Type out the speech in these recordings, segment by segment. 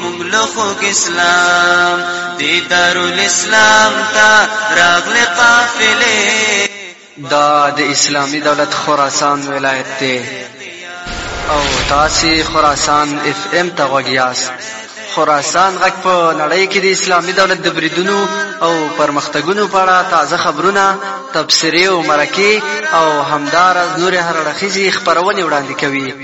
مونږ له خوږ اسلام دی دارالاسلام ته راغلې قافلې دا د اسلامي دولت خراسان ولایت دی او تاسو خراسان اف ام ته غوږ یاست خراسان غږ په نړۍ کې د اسلامي دولت د بریدونو او پرمختګونو په اړه تازه خبرونه تبصرې او مرکې او همداراز نورې هر اړخیزې خپرونې وړاندې کوي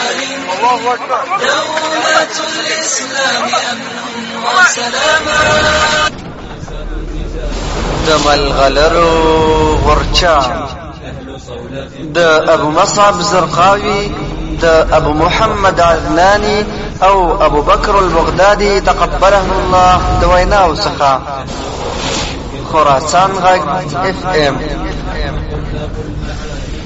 الله اکبر دولت الاسلام امن وسلاما د ملغلرو غرچا د ابو مصعب زرقاوي د ابو محمد عدناني او ابو بکر البغدادي تقبله الله د ویناو څخه خراسان غږ اف ام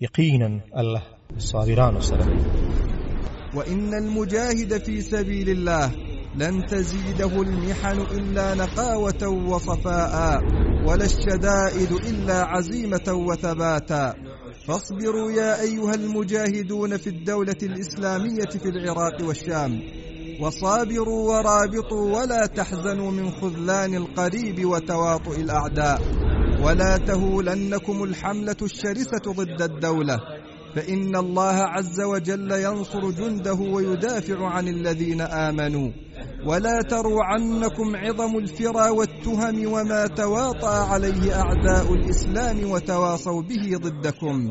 یقینا الله صابران سره وان المجاهد في سبيل الله لن تزيده المحن إلا نقاوة وصفاء ولا الشدائد إلا عزيمة وثباتا فاصبروا يا أيها المجاهدون في الدولة الإسلامية في العراق والشام وصابروا ورابطوا ولا تحزنوا من خذلان القريب وتواطؤ الأعداء ولا تهولنكم الحملة الشرسة ضد الدولة فان الله عز وجل ينصر جنده ويدافع عن الذين امنوا ولا عنكم عظم الفرى والتهم وما تواطا عليه اعداء الاسلام وتواصوا به ضدكم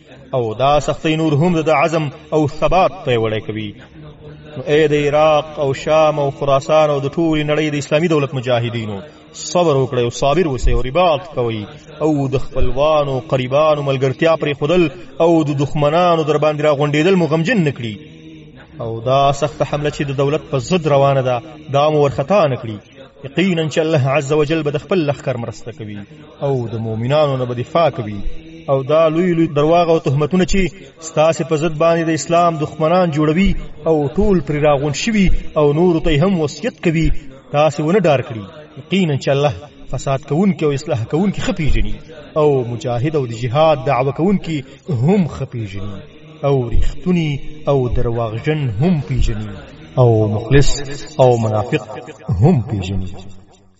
او دا سختۍ نور هم د عزم او ثبات پیوړی کوي نو ای د عراق او شام او خراسان او د ټولې نړۍ د اسلامي دولت مجاهدینو صبر وکړئ او صابر اوسئ او رباط کوئ او د خپلوانو قریبانو ملګرتیا پرې خودل او د دښمنانو در باندې را غونډېدل مو غمجن نه کړي او دا سخته حمله چې د دولت په ضد روانه ده دا مو ورخطا نه کړي یقینا چې الله عز وجل به د خپل لښکر مرسته کوي او د مؤمنانو نه به دفاع کوي او دا لوی لوی درواغ او تهمتونه چې ستاسو په ضد باندې د اسلام دښمنان جوړوي او ټول پر راغون شوي او نور ته هم وصیت کوي تاسو ونه ډار کړی یقینا چې الله فساد کوونکي او اصلاح کوونکي خپېژني او مجاهد او د جهاد دعوه کوونکي هم خپېژني او رښتونی او درواغجن هم پیژني او مخلص او منافق هم پیژني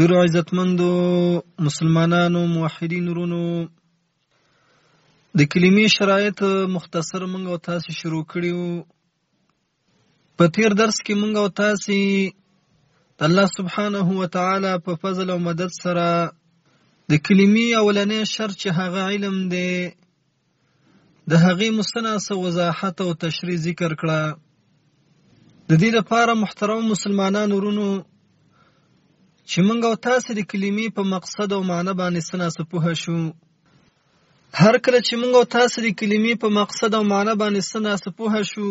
ډیرو عزتمندو مسلمانانو موحدین ورونو د کلمې شرایط مختصر مونږ او تاسو شروع کړی وو په تیر درس کې مونږ او تاسو الله سبحانه و تعالی په فضل او مدد سره د کلمې اولنې شرط چې هغه علم دی د هغې مستنه څه وضاحت او تشریح ذکر کړه د دې لپاره محترم مسلمانانو ورونو چې موږ او تاسو د کلمې په مقصد او معنی باندې څه ناسه پوه شو هر کله چې موږ او تاسو د کلمې په مقصد او معنی باندې څه ناسه پوه شو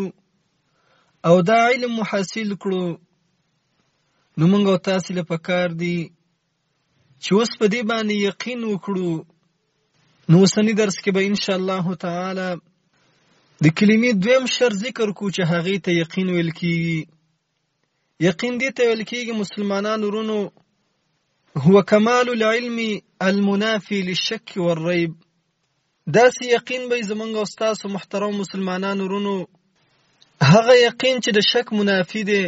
او دا علم محاصل کړو نو موږ او تاسو له پکار دی چې اوس په دې باندې یقین وکړو نو اوسنی درس کې به ان شاء الله تعالی د کلمې دویم شر ذکر کو چې هغه ته یقین ویل کیږي یقین دې ته ویل کیږي مسلمانانو ورونو هو کمال العلم المنافي للشك والريب داسې یقین به زمونږ او ستاسو محترم مسلمانانو ورونو هغه یقین چې د شک منافي دی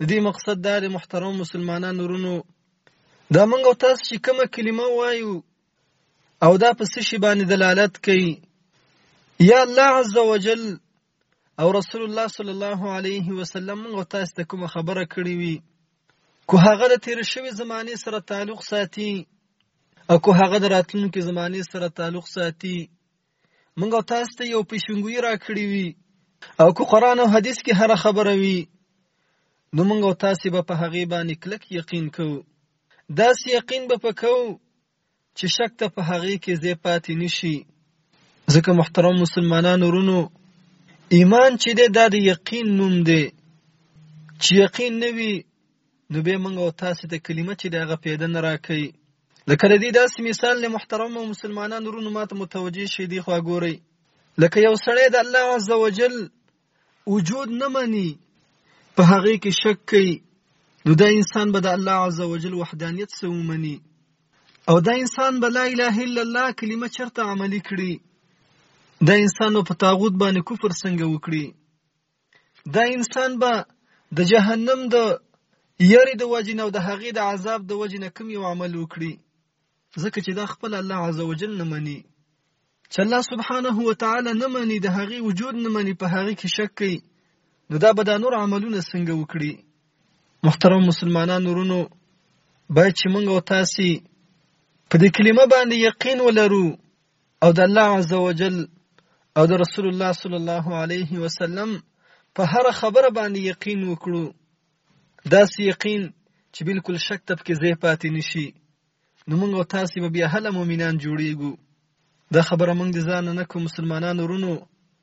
د دې مقصد دا دی محترم مسلمانان ورونو دا موږ او تاسو چې کومه کلمه وایو او دا په څه شي باندې دلالت کوي یا الله عز وجل او رسول الله صلی الله علیه وسلم موږ او تاسو ته کومه خبره کړې وي کو هغه د تیر شوی زمانه سره تعلق ساتي او کو هغه د راتلونکي زمانه سره تعلق ساتي مونږ تاسو ته یو پیشنګوی را کړی وی او کو قران او حدیث کې هر خبره وی نو مونږ تاسو به په هغه باندې کلک یقین کو داس یقین به پکو چې شک ته په هغه کې زی پاتې نشي ځکه محترم مسلمانانو رونو ایمان چې ده د یقین نوم دی چې یقین نه وي نو به موږ او تاسو ته کلمه چې دغه پیدا نه راکړي لکه د دې داسې مثال له محترمو مسلمانانو ورونو ماته متوجه شي دی خو ګوري لکه یو سړی د الله عز وجل وجود نه مني په هغه کې شک کوي نو دا انسان به د الله عز وجل وحدانیت سو مني او دا انسان به لا اله الا الله کلمه چرته عملی کړي دا انسان په تاغوت باندې کفر څنګه وکړي دا انسان به د جهنم د یری د وجې نه او د هغې د عذاب د وجې نه کوم یو عمل وکړي ځکه چې دا خپل الله عزوجل نه مني چې الله سبحانه و تعالی نه مني د هغې وجود نه مني په هغې کې شک کوي نو دا به دا نور عملونه څنګه وکړي محترم مسلمانان ورونو باید چې موږ او تاسې په دې کلمه باندې یقین ولرو او د الله عز وجل او د رسول الله صلی الله علیه وسلم په هر خبره باندې یقین وکړو داسې یقین چې بالکل شک ته پکې ځای پاتې نشي نو موږ او تاسې به بیا هله مؤمنان جوړیږو دا خبره موږ د ځانه نه کوم مسلمانانو ورونو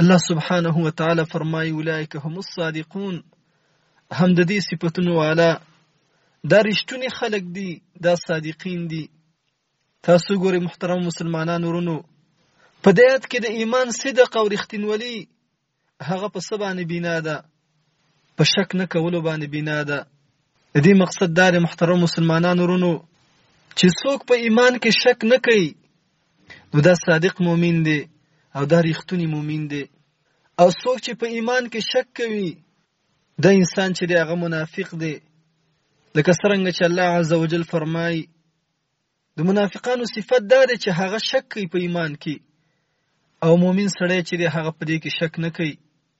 الله سبحانه و تعالی فرمای اولئک هم الصادقون هم د دې صفاتونو والا دا رښتونی خلک دي دا صادقین دي تاسو ګوري محترم مسلمانانو ورونو په دې آیت کې د ایمان صدق او رښتینولي هغه په څه باندې بنا ده په شک نه کولو باندې بنا ده د دې مقصد دا دی محترم مسلمانانو ورونو چې څوک په ایمان کې شک نه کوي نو دا صادق مؤمن دی او دا ریښتونی مؤمن دی او څوک چې په ایمان کې شک کوي دا انسان چې دی هغه منافق دی لکه څرنګه چې الله عزوجل فرمایي د منافقانو صفت دا دی چې هغه شک کوي په ایمان کې او مؤمن سړی چې دی هغه په دې کې شک نه کوي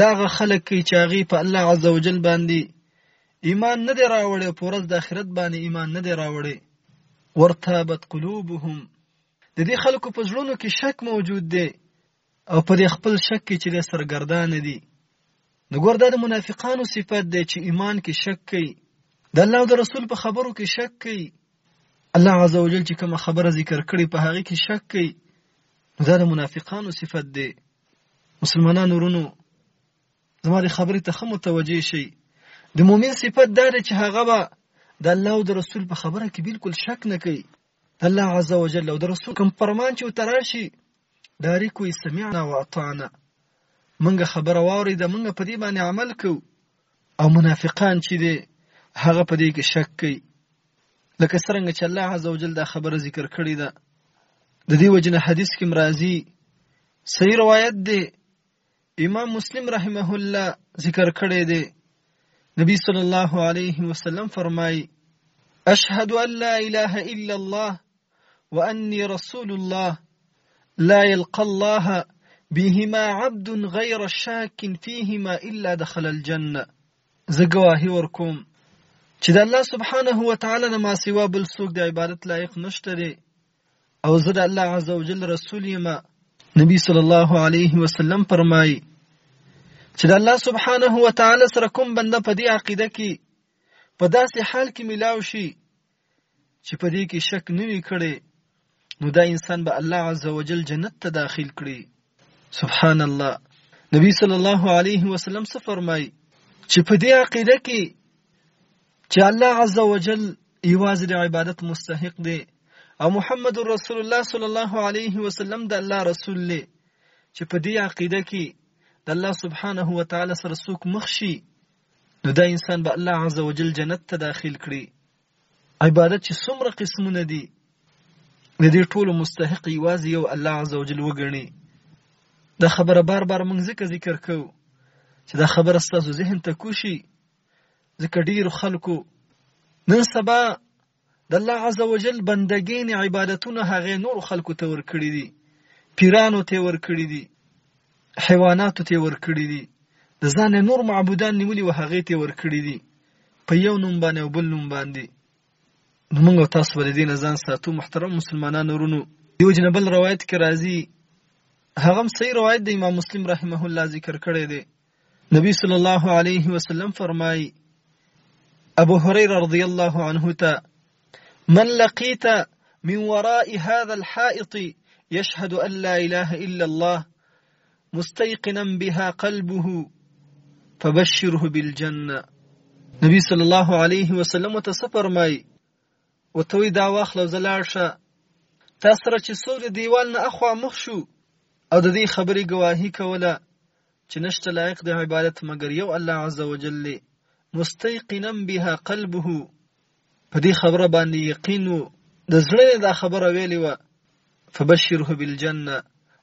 دا غ خلک کوي چې هغه په الله عزوجل باندې ایمان نه دی راوړی په ورځ د آخرت باندې ایمان نه دی راوړی ورتابت قلوبهم د دې خلکو په زړونو کې شک موجود دی او په دې خپل شک کې چې د سرګردان دي نو ګور دا د منافقانو صفت دی چې ایمان کې شک کوي د الله او د رسول په خبرو کې شک کوي الله عزوجل چې کوم خبره ذکر کړي په هغه کې شک کوي دا د منافقانو صفت دی مسلمانانو ورونو زما د خبرې ته ښه متوجه شئ د مؤمن صفت دا دی چې هغه به د الله او د رسول په خبره کې بالکل شک نه کوي الله عز وجل او د رسول کوم فرمان چې وته راشي ډایرک وي سمعنا واطعنا موږ خبره واورېده موږ په دې باندې عمل کوو او منافقان چې دی هغه په دې کې شک کوي لکه څنګه چې الله عزوجل دا خبره ذکر کړې ده د دې وجنه حدیث کې مرাজি صحیح روایت دی امام مسلم رحمه الله ذکر کړی دی نبی صلی الله علیه وسلم فرمای اشهد ان لا اله الا الله وأني رسول الله لا يلقى الله بهما عبد غير شاك فيهما إلا دخل الجنة زه ګواهي ورکوم چې د الله سبحانه و تعالی نه ما سوا بل څوک د عبادت لایق نشته دی او زه د الله عز وجل رسول یم نبی صلی الله علیه وسلم فرمایي چې د الله سبحانه و تعالی سره کوم بنده په دې عقیده کې په داسې حال کې ملاو شي چې په دې کې شک نه وي کړی نو دا انسان به الله عزوجل جنت ته داخل کړي سبحان الله نبی صلی الله علیه وسلم څه فرمایي چې په دې عقیده کې چې الله عزوجل یوازې د عبادت مستحق دی او محمد رسول الله صلی الله علیه وسلم د الله رسول دی چې په دې عقیده کې د الله سبحانه و تعالی سره څوک مخ شي نو دا انسان به الله عز وجل جنت ته داخل کړي عبادت چې څومره قسمونه دي د دې ټولو مستحق یوازې یو الله عز وجل وګڼي دا خبره بار بار موږ ځکه ذکر کوو چې دا خبره ستاسو ذهن ته کوشي ځکه ډیرو خلکو نن سبا د الله عز وجل بندګین عبادتونه هغه نور خلکو ته ورکړي دي پیرانو ته ورکړي دي حیواناتو ته ورکړي دي د ځان نور معبودان نیولي و هغه ته ورکړي دي په یو نوم باندې او بل نوم باندې نو موږ تاسو ولې دین ځان ساتو محترم مسلمانانو ورونو یو جنبل روایت کې راځي هغه صحیح روایت د امام مسلم رحمه الله ذکر کړی دی نبی صلی الله علیه وسلم فرمای ابو هريره رضی الله عنه ته من لقيت من وراء هذا الحائط يشهد ان لا اله الا الله مستيقنا بها قلبه فبشره بالجنه نبی صلی الله علیه وسلم ته سفر مای وتوی دا واخلو زلاړ شه تا سره چې څوک د دیوال نه اخوا مخ شو او د دې خبرې ګواهی کوله چې نشته لایق د عبادت مګر یو الله عز وجل دی مستيقنا بها قلبه په دې خبره باندې یقین وو د زړه دا خبره ویلې وه فبشره بالجنه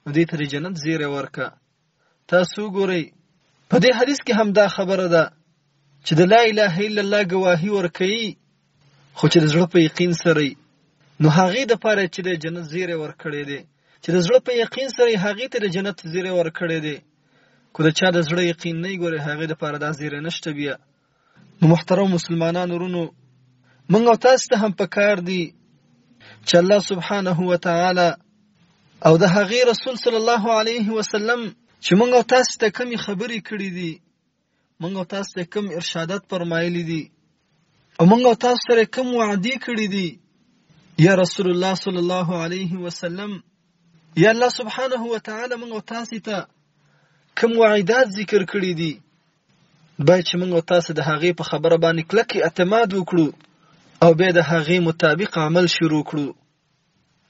نو دې ته د جنت زیری ورکه تاسو ګورئ په دې حدیث کې هم دا خبره ده چې د لا اله الا الله ګواهي ورکوي خو چې د زړه په یقین سره نو هغه د پاره چې د جنت زیره ورکړي دي چې د زړه په یقین سره هغه ته د جنت زیره ورکړي دي کو د چا د زړه یقین نه ګوري هغه د پاره د زیره نشته بیا نو محترم مسلمانانو ورونو موږ او تاسو ته هم پکار دي چې الله سبحانه و تعالی او د هغې رسول صلی الله علیه وسلم چې موږ او تاسو ته کمی خبرې کړې دي مونږ او تاسو ته کوم ارشادات فرمایلی دي او مونږ او تاسو سره کوم وعده کړی دي یا رسول الله صلی الله علیه وسلم یا الله سبحانه و تعالی مونږ او تاسو ته کوم وعیدات ذکر کړی دي باید چې مونږ او تاسو د هغې په خبره باندې کلک اعتماد وکړو او بیا د هغې مطابق عمل شروع کړو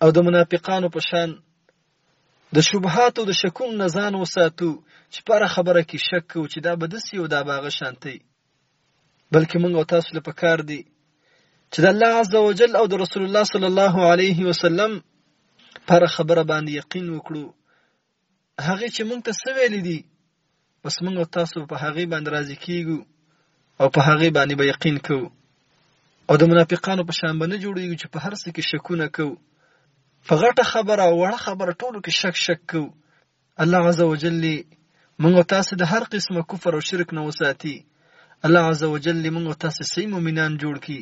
او د منافقانو په شان د شبهات او د شکونو نه ځان وساتو چې په هره خبره کې شک کوو چې دا به داسې او دا به هغه شانتی بلکې موږ او تاسو له پکار دی چې د الله عز وجل او د رسول الله صلی الله علیه وسلم پر خبره باندې یقین وکړو هغه چې مونږ ته سویل دي بس موږ او تاسو په هغه باندې راضي کیږو او په هغه باندې به یقین کوو او د منافقانو په شان باندې جوړیږو چې په هر څه کې شکونه کوو په غټه خبره او وړه خبره ټولو کې شک شک کوو الله عز وجل موږ او تاسو د هر قسمه کفر او شرک نه وساتي الله عز وجل موږ او تاسو صحیح مؤمنان جوړ کړي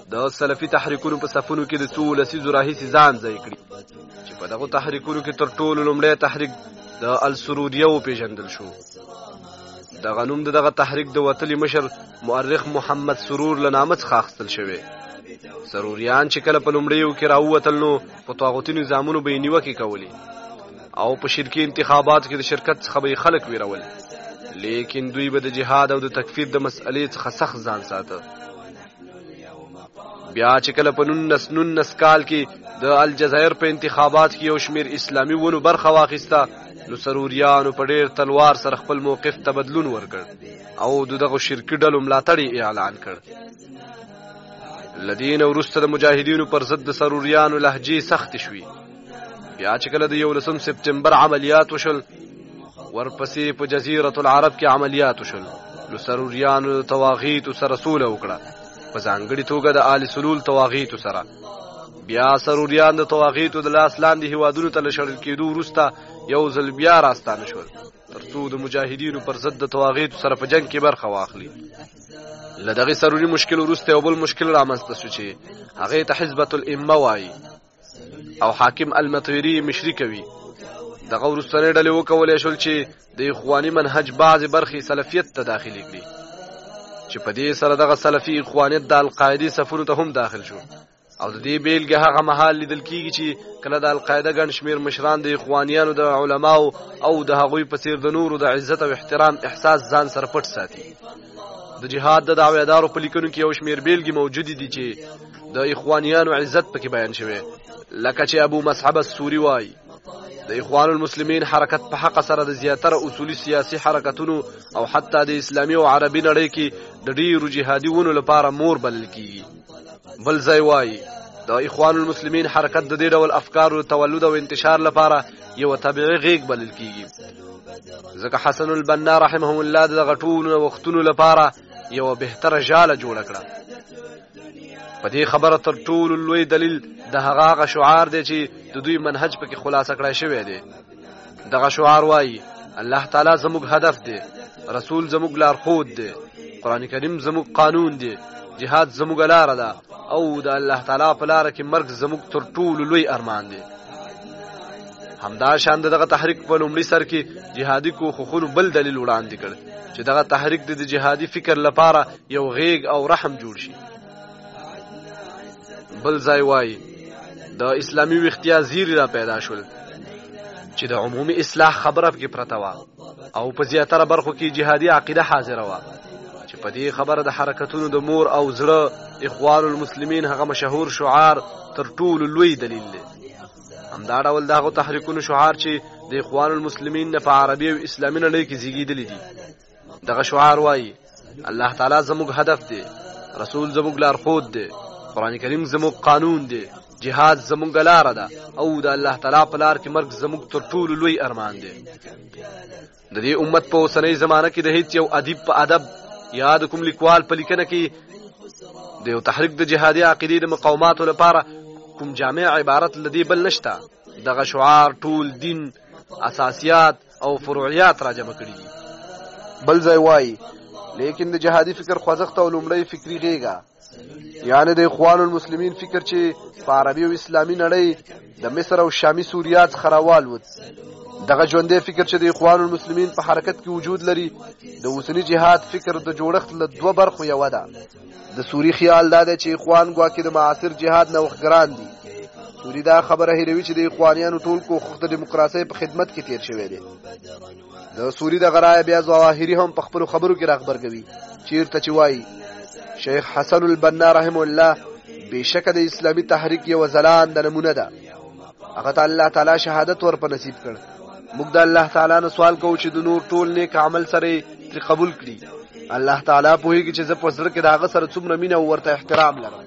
د سلفي تحریکونو په صفونو کې د څو لسیزو راهیسې ځان ځای کړي چې په دغو تحریکونو کې تر ټولو لومړی تحریک د السروریه وپېژندل شو دغه نوم د دغه تحریک د وتلي مشر مؤرخ محمد سرور له نامه څخه اخیستل شوی سروریان چې کله په لومړیو کې راووتل نو په طاغوتي نظامونو به یې نیوکې کولې او په شرکي انتخاباتو کې د شرکت څخه به یې خلک ویرول لیکن دوی به د جهاد او د تکفیر د مسئلې څخه سخت ځان ساته بیا چې کله په 1919 کال کې د الجزایر په انتخابات کې یو شمیر اسلامي ونو برخه واخیسته نو سروریانو په ډیر تلوار سره خپل موقف ته بدلون ورکړ او دغه شرکي ډلو ملاتړ اعلان کړ لدین ورسته د مجاهدینو پر ضد سروریانو لهجه سخت شوي بیا چې کله د یولسم سپټمبر عملیات وشول ورپسې په جزیره العرب کې عملیات وشول نو سروریانو د تواغیتو سره سوله وکړه په ځانګړي توګه د آل سلول تواغیتو سره بیا سروریان د تواغیتو د لاس لاندې هیوادونو ته له شړل کېدو وروسته یو ځل بیا راستانه شول تر څو د مجاهدینو پر ضد د تواغیتو سره په جنگ کې برخه واخلي له دغه سروري مشکل وروسته یو بل مشکل رامنځته شو چې هغه ته حزب الامه وایي او حاکم المطيري مشري کوي دغه ورستنې ډلې وکولای شول چې د اخواني منهج بعضې برخې سلفیت ته داخلي کړي چې په دې سره دغه سلفي اخوانیت د القاعدې صفونو ته هم داخل شو او د دې بیلګه هغه مهال لیدل کیږي چې کله د القاعده ګڼ شمیر مشران د اخوانیانو د علماو او د هغوی په څیر د نورو د عزت او احترام احساس ځان سره پټ ساتي د جهاد د دعویدارو په لیکنو کې یو شمیر بیلګې موجود دي چې د اخوانیانو عزت پکې بیان شوی لکه چې ابو مصعب السوري وایي د اخوان المسلمین حرکت په حق سره د زیاتره اصولي سیاسي حرکتونو او حتی د اسلامي او عربي نړۍ کې د ډیرو جهادي ونو لپاره مور بلل کیږي بل ځای وایي د اخوان المسلمین حرکت د دې ډول افکارو تولد او انتشار لپاره یو طبيعي غیګ بلل کیږي ځکه حسن البنا رحمه الله د غټونو وختونو لپاره یو بهتره جاله جوړ کړه په دې خبره تر ټولو لوی دلیل د هغه شعار دی چې د دوی منهج پکې خلاصه کړای شوی دی دغه شعار وایي الله تعالی زموږ هدف دی رسول زموږ لارښود دی قران کریم زموږ قانون دی جهاد زموږ لار ده او د الله تعالی په لار کې مرګ زموږ تر ټولو لوی ارمان دی همدا شان دغه تحریک په لومړي سر کې جهادي کوښښونو بل دلیل وړاندې کړ چې دغه تحریک د جهادي فکر لپاره یو غیګ او رحم جوړ شي بل ځای وایي د اسلامي ویختیا زیری را پیدا شول چې د عمومي اصلاح خبره پکې پرته وه او په زیاتره برخو کې جهادي عقیده حاضره وه چې په دې خبره د حرکتونو د مور او زړه اخوان المسلمین هغه مشهور شعار تر ټولو لوی دلیل دی همدا ډول دغه تحریکونو شعار چې د اخوان المسلمین نه په عربي او اسلامي نړۍ کې زیږیدلی دي دغه شعار وایي الله تعالی زموږ هدف دی رسول زموږ لارښود دی قران کریم زموږ قانون دی جهاد زموږ لار ده او د الله تعالی په لار کې مرګ زموږ تر ټولو لوی ارمان دی د دې امت په اوسنۍ زمانه کې د هیڅ یو ادیب په ادب یا د کوم لیکوال په لیکنه کې د یو تحریک د جهادي عقیدې د مقاوماتو لپاره کوم جامع عبارت لدی بل نشته دغه شعار ټول دین اساسیات او فروعیات راجمع کړي دي بل ځای وایي لیکن د جهادي فکر خوځښت او لومړی فکري غېږه یعنی د اخوان المسلمین فکر چې په عربي او اسلامي نړۍ د مصر او شامي سوریا څخه راوالوت دغه ژوندې فکر چې د اخوان المسلمین په حرکت کې وجود لري د اوسني جهاد فکر د جوړښت له دوه برخو یوه ده د سوري خیال دا دی چې اخوان ګواکې د معاصر جهاد نوښتګران دي سوري دا خبره هیروي چې د اخوانیانو ټول کوښښ د دیموکراسۍ په خدمت کې تیر شوی دی د سوري د غرای بیا ظواهري هم په خپل خبرو کې راخبرګوي چیرته چې وایي شیخ حسن البنا رحم الله بشک د اسلامی تحریک یو ځلان د نمونه ده هغه ته الله تعالی شهادت ور په نصیب کړ موږ د الله تعالی نه سوال کوو چې د نور ټول نیک عمل سره تر قبول کړي الله تعالی په هیګ چې زه په سر کې دا غ سره څومره مینه او ورته احترام لرم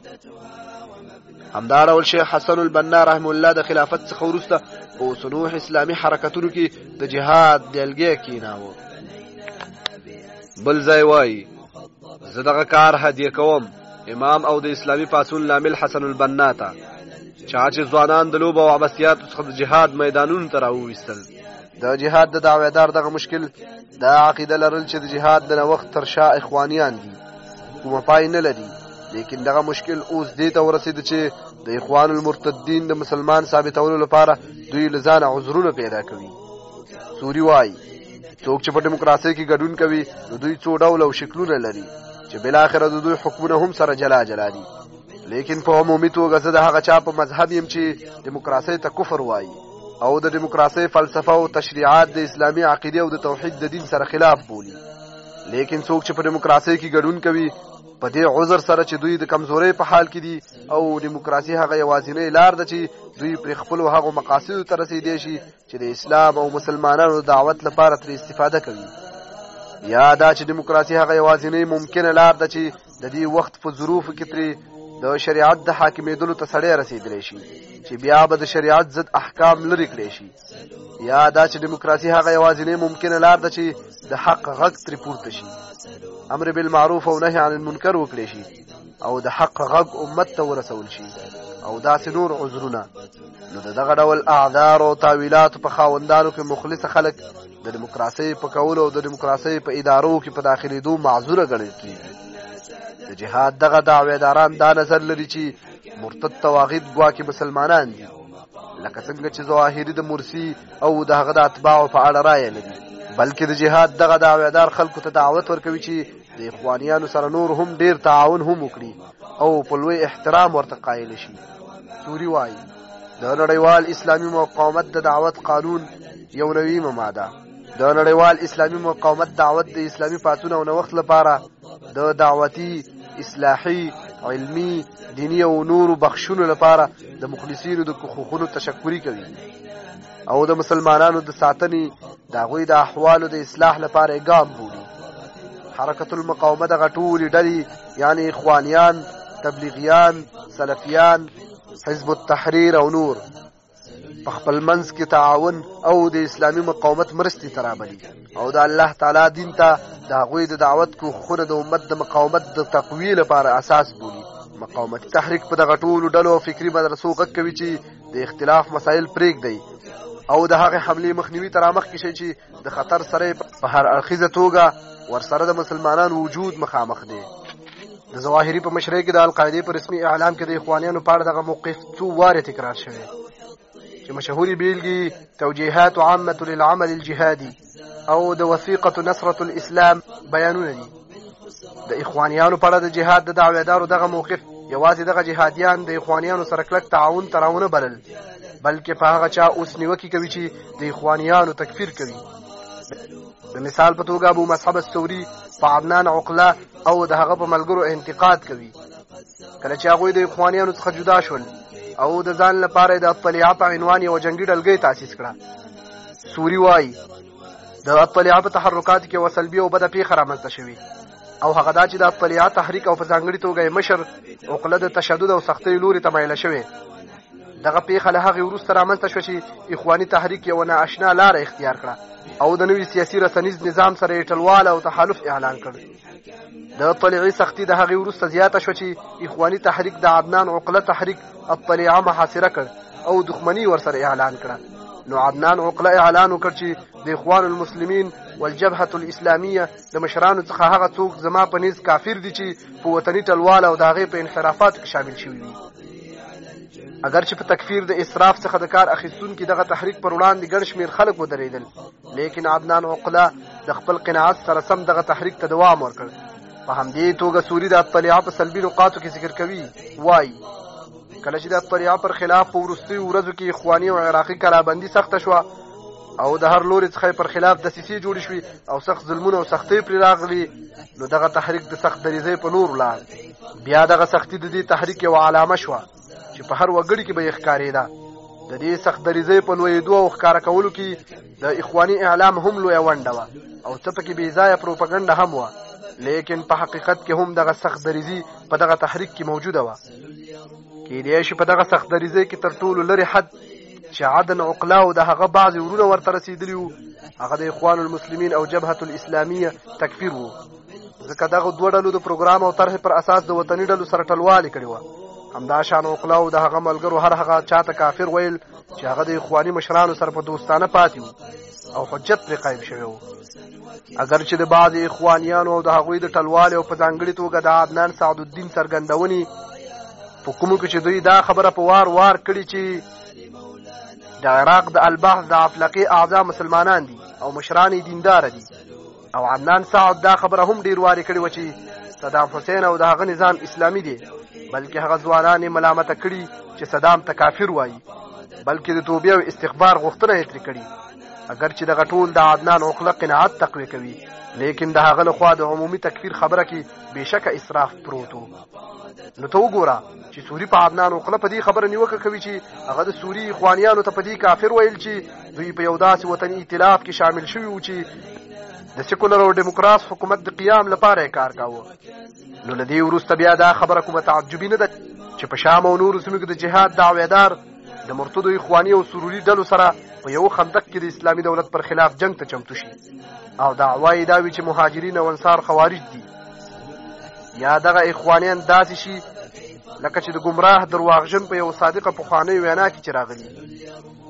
همدا ډول شیخ حسن البنا رحم الله د خلافت څخه ورسته او سنوح اسلامی حرکتونو کې د جهاد د الګې کیناو بل ځای وای زه دغه کار هدیه کوم امام او د اسلامی پاسون لامل حسن البنا ته چا چې ځوانان د لوبو او عباسیاتو څخه د جهاد میدانونو ته راوویستل د جهاد د دعویدار دغه مشکل دا عقیده لرل چې د جهاد د نوښت تر شا اخوانیان دي کومه پای نه لري لیکن دغه مشکل اوس دې ته ورسېد چې د اخوان المرتدین د مسلمان ثابتولو لپاره دوی لزانه عذرونه پیدا کوي سوري وای څوک چې په دیموکراسي کې ګډون کوي نو دوی څو ډول او شکلونه لري چې بل اخر د دوی حکمونه هم سره جلا جلا دي لیکن په عمومي توګه زه د هغه چا په مذهب یم چې دیموکراسۍ ته کفر وایي او د دیموکراسۍ فلسفه او تشریعات د اسلامي عقیده او د توحید د دین سره خلاف بولي لیکن څوک چې په دیموکراسۍ کې ګډون کوي په دې عذر سره چې دوی د کمزورۍ په حال کې دي او دیموکراسي هغه یوازینۍ لار ده چې دوی پر خپل هغو مقاصدو ته رسیدي شي چې د اسلام او مسلمانانو دعوت لپاره تر استفاده کوي یا دا چې دیموکراسي هغه یوازینۍ ممکنه لار ده چې د دې وخت په ظروفو کې ترې د شریعت د حاکمېدلو ته سړی رسېدلی شي چې بیا به د شریعت ضد احکام لرې کړی شي یا دا چې دیموکراسي هغه یوازینې ممکنه لار ده چې د حق غږ ترې پورته شي امر بالمعروف او نهی عن المنکر وکړی شي او د حق غږ امت ته ورسول شي او داسې نور عذرونه نو د دغه ډول اعذار او تاویلات په خاوندانو کې مخلص خلک د دیموکراسۍ په کولو او د دیموکراسۍ په ادارو کې په داخلېدو معذوره ګڼل کیږي د جهاد دغه دعویداران دا نظر لري چې مرتد تواغید ګواکې مسلمانان دي لکه څنګه چې ظواهري د مرسي او د هغه د اتباعو په اړه رایه لري بلکې د جهاد دغه دعویدار خلکو ته دعوت ورکوي چې د اخوانیانو سره نور هم ډیر تعاون هم وکړي او په لوی احترام ورته قایل شي سوري وایي د نړیوال اسلامي مقاومت د دعوت قانون یو نوی ماده د نړیوال اسلامي مقاومت دعوت د اسلامي پاتون او نوښت لپاره د دعوتي اصلاحي علمي دیني او نورو بخښونو لپاره د مخلصینو د حقوقو تشکری کوي او د مسلمانانو د ساتنې د هغوی د احوالو د اصلاح لپاره ګام بولي حرکت المقاومه دغه ټولې ډلې یعنی اخوانیان تبلیغیان سلفیان حزب التحریر او نور په خپل منځ کې تعاون او د اسلامي مقاومت مرستې ته رابلي او د الله تعالی دین ته د هغوی د دعوت کوښښونه د امت د مقاومت د تقویې لپاره اساس بولي مقاومتي تحریک په دغه ټولو ډلو او فکري مدرسو غږ کوي چې د اختلاف مسایل پرېږدئ او د هغې حملې مخنیوي ته رامخکې شئ چې د خطر سره په هر اړخیزه توګه ورسره د مسلمانانو وجود مخامخ دی د ظواهري په مشرۍ کې د القاعدې په رسمي اعلام کې د اخوانیانو په اړه دغه موقف څو وارې تکرار شوی چې مشهورې بیلګې توجیهات عامه للعمل الجهادي او د وثیقه نصرة الاسلام بیانونه دي د اخوانیانو په اړه د جهاد د دعویدارو دغه موقف یوازې دغه جهادیان د اخوانیانو سره کلک تعاون ته راونه بلل بلکې په هغه چا اوس نیوکې کوي چې د اخوانیانو تکفیر کوي د مثال په توګه ابو مصعب الثوري په عدنان عقله او د هغه په ملګرو انتقاد کوي کله چې هغوی د اخوانیانو څخه جدا شول او د ځان لپاره د اطلیعه په عنوان یوه جنګي ډلګۍ تاسیس کړه سوري وایي د اطليعه په تحرکات کې وسلبي او بده پیښه رامنځته شوې او هغه دا چې د اطليعه تحریک او په ځانګړي توګه مشر عقله د تشدد او سختۍ لوري ته مایله شوې دغه پیښه له هغه وروسته رامنځته شو چې اخواني تحریک یو نه آشنا لار اختیار کړه او د نوي سیاسي رسنیز نظام سره ټلواله او تحالف اعلان کړ د طليعي سختي د هغې وروسته زیاته شوه چې اخواني تحریک د عدنان عقله تحریک الطليعه محاصره کړ او دښمني ورسره اعلان کړه نو عدنان عقله اعلان وکړ چې د اخوان المسلمین والجبهه الاسلامیه د مشرانو څخه هغه څوک زما په نيز کافر دي چې په وطني ټلواله او د هغې په انحرافات کې شامل شوي دي اگر چې په تکفیر د اسراف څخه د کار اخیستونکي دغه تحریک پر وړاندې ګڼ شمېر خلک ودرېدل لیکن عدنان عقله د خپل قناعت سره سم دغه تحریک ته دوام ورکړ په همدې توګه سوري د اطلاع په سلبي نقاطو کې ذکر کوي وایي کله چې د اطلاع پر خلاف په وروستیو ورځو کې اخواني او عراقي کلابندي سخته شوه او د هر لوري څخه پر خلاف د سیسي جوړ شوي او سخت ظلمونه او سختۍ پرې راغلي نو دغه تحریک د سخت دریزۍ په لور ولاړ بیا دغه سختی د دې تحریک یو علامه شوه چې په هر وګړي کې به یې ښکارېده د دې سخت دریځۍ په لویېدو او ښکاره کولو کې د اخواني اعلام هم لویه ونډه وه او څه پکې بې ځایه پروپګنډه هم وه لیکن په حقیقت کې هم دغه سخت دریځي په دغه تحریک کې موجوده وه کېدای شي په دغه سخت دریځۍ کې تر ټولو لرې حد چې عدن عقلا او د هغه بعضې ورونه ورته رسېدلي وو هغه د اخوان المسلمین او جبهة الاسلامیه تکفیر وو ځکه دغه دوه ډلو د پروګرام او طرح پر اساس د وطني ډلو سره ټلوالې کړې وه همدا شان اوقلا او د هغه ملګرو هر هغه چاته کافر ویل چې هغه د اخواني مشرانو سره په دوستانه پاتې وو او حجت پرې قایم شوی وو اگر چې د بعضې اخوانیانو او د هغوی د ټلوالې او په ځانګړي توګه د عدنان سعدالدین څرګندونې په کومو کې چې دوی دا خبره په وار وار کړي چې د عراق د البحث د افلقې اعضا مسلمانان دي او مشران دیندار دي او عدنان صاحب دا خبره هم ډیر واري کړې و چې صدام حسین او د هغه نظام اسلامي دی بلکې هغه ځوانان یې ملامته کړي چې صدام ته کافر وایي بلکې د توبې او استغفار غوښتنه یې ترې کړې اگر چې دغه ټول د عدنان عقله قناعت تقویه کوي لیکن د هغه لخوا د عمومي تکفیر خبره کې بېشکه اسراف پروت نو ته وګوره چې سوري په عدنانو خپل په دې خبره نیوکه کوي چې هغه د سوري اخوانیانو ته په دې کافر ویل چې دوی په یو داسې وطني ائتلاف کې شامل شوي وو چې د سیکولر او دیموکراس حکومت د قیام لپاره یې کار کاوه نو له دې وروسته بیا دا خبره کومه تعجبي نه ده چې په شام او نورو سیمو کې د جهاد دعویدار د مرتدو اخواني او سروري ډلو سره په یو خندق کې د اسلامي دولت پر خلاف جنگ ته چمتو شي او دعوا یې دا وي چې مهاجرین او انصار خوارج دي یا دغه اخوانیان داسې شي لکه چې د ګمراه درواغژن په یو صادقه پخوانۍ وینا کې چې راغلي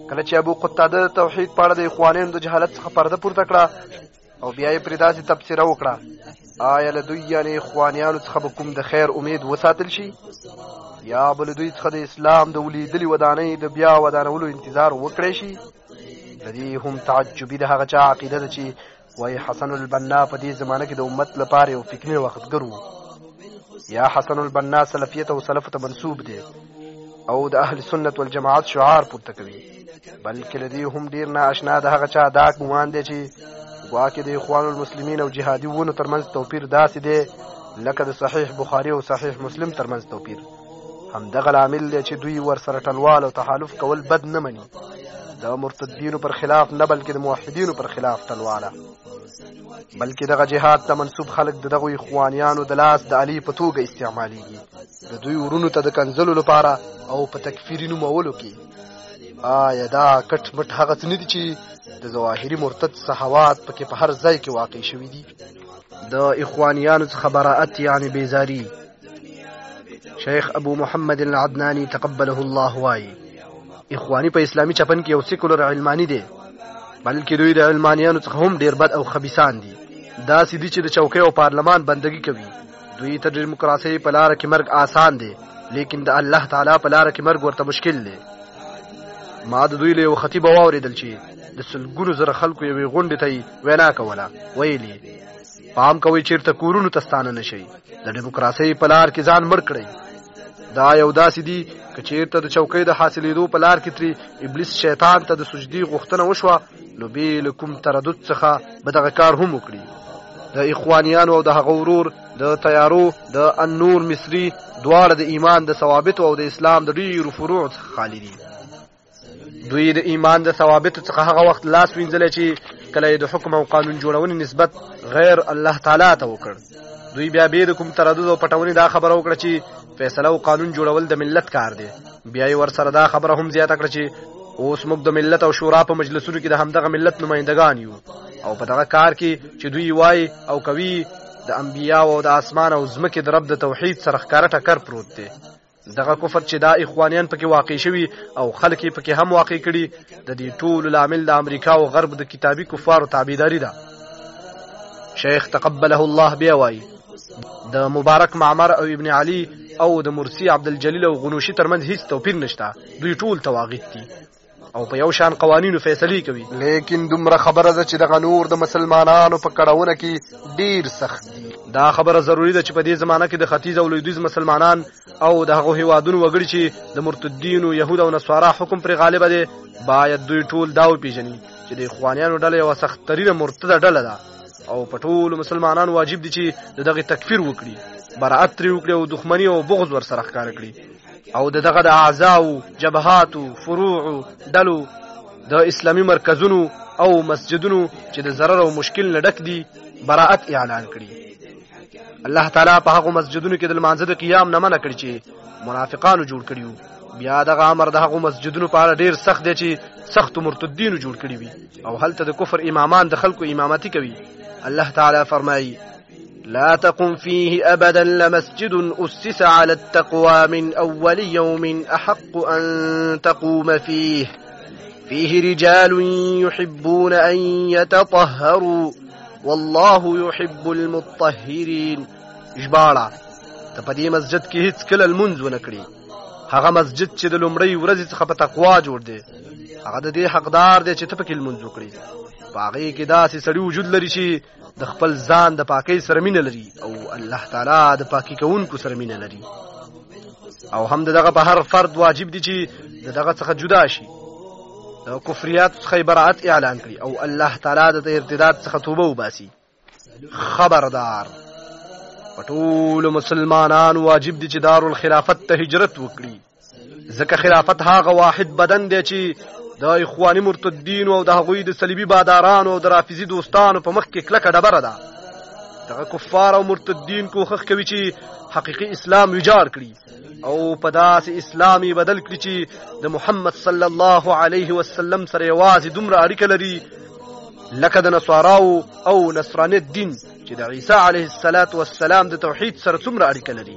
کله چې ابو قتاده د توحید په اړه د اخوانیانو د جهالت څخه پرده پورته کړه او بیا یې پرې داسې تبصره وکړه آیا له دوی یعنې اخوانیانو څخه به کوم د خیر امید وساتل شي یا به له دوی څخه د اسلام د ولیدلې ودانۍ د بیا ودانولو انتظار وکړی شي د دې هم تعجبي د هغه چا عقیده ده چې وایي حسن البنا په دې زمانه کې د امت لپاره یو فکري وختګر و یا حسن البنا سلفیت او سلف ته منسوب دی او د اهل سنت والجماعت شعار پورته کوي بلکې له دې هم ډیر نا اشنا د هغه چا دا ګومان دی چې ګواکې د اخوان المسلمین او جهادي ونو ترمنځ توپیر داسې دی لکه د صحیح بخاري او صحیح مسلم ترمنځ توپیر همدغه لامل دی چې دوی ورسره ټلوال او تحالف کول بد نه مني د مرتدینو پر خلاف نه بلکې د موحدینو پر خلاف ټلواله بلکې دغه جهاد ته منسوب خلک د دغو اخوانیانو د لاس د علي په توګه استعمالیږي د دوی ورونو ته د کنځلو لپاره او په تکفیري نومولو کې آیا دا کټ مټ هغه څه نه دي چې د ظواهري مرتد صحوات پکې په هر ځای کې واقع شوي دي د اخوانیانو څخه براءت یعنی بیزاری شیخ ابو محمد العدنانی تقبله الله وای اخوانی په اسلامی چپن کې یو سیکولر علمانی دی بلکې دوی د علمانیانو څخه هم ډیر بد او خبيسان دي دا سیدی چې د چوکۍ او پارلمان بندگی کوي دوی ته د دیموکراسي په لار کې مرګ آسان دی لیکن د الله تعالی په لار کې مرګ ورته مشکل دی ما د دوی له یو خطیب واوریدل چې د سلګونو زره خلکو یوې غونډې ته وینا کوله ویلي پام کوئ چیرته کورونو ته ستانه نشئ د دیموکراسۍ په لار کې ځان مړ کړئ دا یو داسې دي که چیرته د چوکۍ د حاصلېدو په لار کې ترې ابلیس شیطان ته د سجدي غوښتنه وشوه نو بې له کوم تردد څخه به دغه کار هم وکړي د اخوانیانو او د هغه ورور د تیارو د انور مصری دواړه د ایمان د ثوابت او د اسلام د ډیرو فروع څخه خالی دي دوی د ایمان د ثوابت څخه هغه وخت لاس وینځل چې کله د حکم او قانون جوړونې نسبت غیر الله تعالی ته وکړ دوی بیا بیر کوم تردد او پټونی دا خبره وکړه چې فیصله او قانون جوړول د ملت کار دی بیا یې ورسره دا خبره هم زیاته کړه چې اوس موږ د ملت او شورا په مجلسونو کې د همدغه ملت نمائندگان یو او په دغه کار کې چې دوی وای او کوي د انبیا او د اسمان او زمکه د رب د توحید سره ښکاره ټکر پروت دی دغه کفر چې دا اخوانیان پکې واقع شوي او خلک یې پکې هم واقع کړي د دې ټولو لامل د امریکا او غرب د کتابي کفارو تابعداري ده شیخ تقبله الله بیا وایي د مبارک معمر او ابن علي او د مرسی عبدالجلیل او غنوشي ترمنځ هیڅ توپیر نشته دوی ټول تواغیت دي او په یو شان قوانینو فیصلې کوي لیکن دومره خبره ده چې دغه نور د مسلمانانو په کړهونه کې ډیر سخت دي دا خبره ضروری ده چې په دې زمانه کې د ختیځ او لویدیځ مسلمانان او د هغو هیوادونو وګړي چې د مرتدینو یهود او نصارا حکم پر غالب دي باید دوی ټول دا وپیژني چې د اخوانیانو ډله یو سخت ترینه مرتده ډله ده او په ټول مسلمانانو واجب دي چې دغه تکفیر وکړي برائت تری وکړي او دښمنی او بغض ور سره ښکار کړي او د دغه د اعضاو جبهاتو فروعو ډلو د اسلامي مرکزونو او مسجدونو چې د ضرر او مشکل نه ډک دي براءت اعلان کړي الله تعالی په هغه مسجدونو کې د لمانځه د قیام نه منع کړی چې منافقانو جوړ کړیو بیا دغه امر د هغه مسجدونو په اړه ډیر سخت دی چې سخت مرتدینو جوړ کړی وي او هلته د کفر امامان د خلکو امامتي کوي الله تعالی فرمایي لا تقم فيه أبدا لمسجد أسس على التقوى من أول يوم أحق أن تقوم فيه فيه رجال يحبون أن يتطهروا والله يحب المطهرين جبارا ته په دې مسجد کې هیڅ کله لمونځ ونه کړي هغه مسجد چې د لومړۍ ورځې څخه په تقوا جوړ دی هغه د دې حقدار دی چې ته پکې لمونځ وکړي په هغې کې داسې سړي وجود لري چې د خپل ځان د پاکۍ سره مینه لري او الله تعالی د پاکي کوونکو سره مینه لري او هم دغه په هر فرد واجب دي چې دغه څخه جدا شي د کفریات څخه برائت اعلان کړي او الله تعالی د ارتداد څخه توبه وباسي خبردار په ټول مسلمانان واجب دي چې دارالخلافت ته هجرت وکړي ځکه خلافت هغه واحد بدن دی چې د اخواني مرتدینو او د هغوی د صلیبي بادارانو او د رافضي دوستانو په مخ کې کلکه ډبره ده دغه کفار او مرتدین کوښښ کوي چې حقیقي اسلام ویجاړ کړي او په داسې اسلامي بدل کړي چې د محمد صلی الله علیه وسلم سره یوازې دومره اړیکه لري لکه د نصاراو او نصرانیت دین چې د عیسی علیه السلام د توحید سره څومره اړیکه لري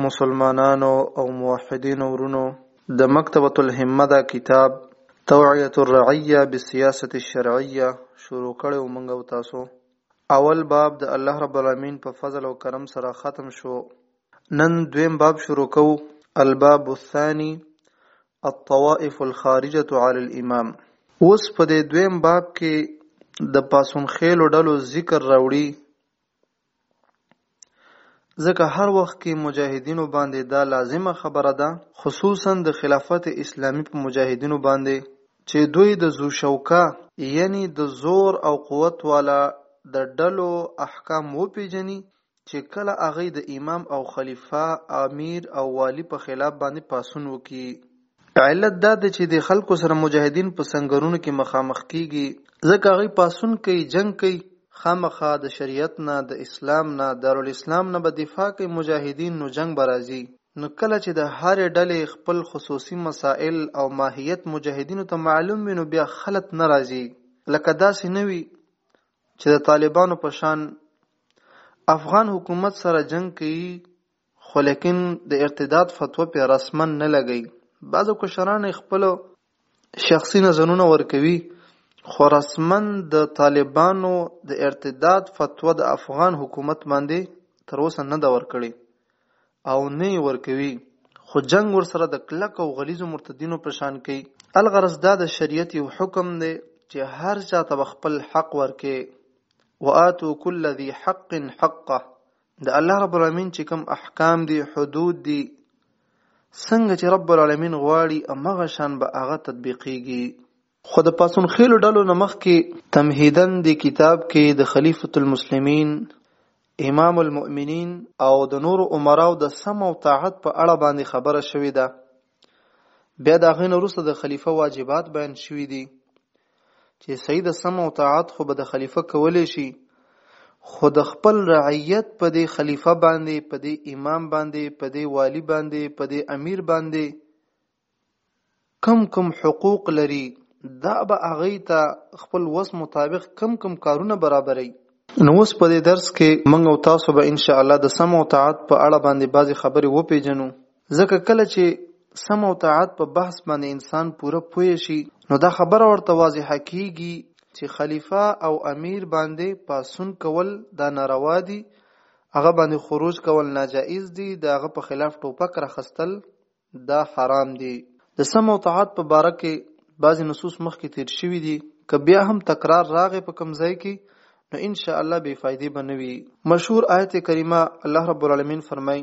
مسلمانانو او موحدینو ورونو د مکتبة الهمه دا کتاب توعیة الرعیه بالسیاسة الشرعیه شروع کړی و موږ او تاسو اول باب د الله رب العالمین په فضل او کرم سره ختم شو نن دویم باب شروع کوو الباب الثاني الطوائف الخارجه علی الامام اوس په دې دویم باب کې د پاسون خېلو ډلو ذکر راوړي ځکه هر وخت کې مجاهدینو باندې دا لازمه خبره ده خصوصا د خلافت اسلامی په مجاهدینو باندې چې دوی د زو شوکا یعنی د زور او قوت والا د ډلو احکام وپیژني چې کله هغه د امام او خلیفه امیر او والی په خلاف باندې پاسون وکړي علت دا دی چې د خلکو سره مجاهدین په سنګرونو کې مخامخ کیږي ځکه هغوی پاسون کوي جنګ کوي خامخا د شریعت نه د اسلام نه دارالاسلام نه به دفاع کوي مجاهدین نو جنګ به راځي نو کله چې د هرې ډلې خپل خصوصي مسائل او ماهیت مجاهدینو ته معلوم وي نو بیا خلط نه راځي لکه داسې نه وي چې د طالبانو په شان افغان حکومت سره جنګ کوي خو لیکن د ارتداد فتوا پې رسما نه لګی بعضو کشران خپل شخصی نظرونه ورکوی خو رسما د طالبانو د ارتداد فتوا د افغان حکومت باندې تر اوسه نه ده ورکړی او نه یې ورکوي خو جنګ ورسره د کلک او غلیظو مرتدینو په شان کوي الغرض دا د شریعت یو حکم دی چې هر چا ته خپل حق ورکې وآتو کل ذي حق حقه د الله رب العالمین چې کوم احکام دي حدود دي څنګه چې رب العالمین غواړي امغه شان به هغه تطبیقیږي خو د پاسون خېلو ډلو نمخ کې تمهیدن دی کتاب کې د خلیفۃ المسلمین امام المؤمنین او د نور عمراو د سم او طاعت په اړه باندې خبره شوې ده بیا د هغې نه وروسته د خلیفه واجبات بیان شوي دي چې صحیح د سمع او طاعت خو به د خلیفه کولی شي خو د خپل رعیت په دې خلیفه باندې په دې امام باندې په دې والی باندې په دې امیر باندې کم کم حقوق لري دا به هغه ته خپل وس مطابق کم کم کارونه برابري نو اوس په دې درس کې موږ او تاسو به ان شاء الله د سم او طاعت په اړه باندې بعضی خبرې وپیژنو ځکه کله چې سم او طاعت په بحث باندې انسان پوره پوه شي نو دا خبره ورته واضحه کیږي چې خلیفه او امیر باندې پاسون کول دا ناروا دي هغه باندې خروج کول ناجایز دي د هغه په خلاف ټوپک راخستل دا حرام دي د سم او طاعت په باره کې بعضی نصوص مخکې تیر شوي دي که بیا هم تکرار راغې په کم ځای کې نو ان شاء الله بے فائدې بنوي مشهور آیت کریمه الله رب العالمین فرمای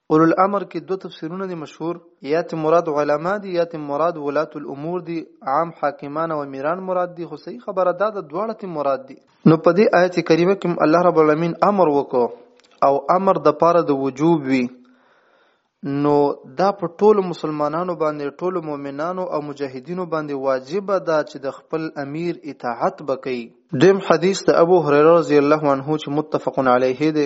اولو الامر کې دوه تفسیرونه دي مشهور یا ته مراد علما دي یا ته مراد ولات الامور دي عام حاکمان او امیران مراد دي خو صحیح خبره ده د دواړه ته مراد دي نو په دې آیت کریمه کې الله رب العالمین امر وکړو او امر د پاره د وجوب وی نو دا په ټولو مسلمانانو باندې ټولو مؤمنانو او مجاهدینو باندې واجب ده چې د خپل امیر اطاعت وکړي دویم حدیث د ابو هريره رضی الله عنه چې متفق علیه دی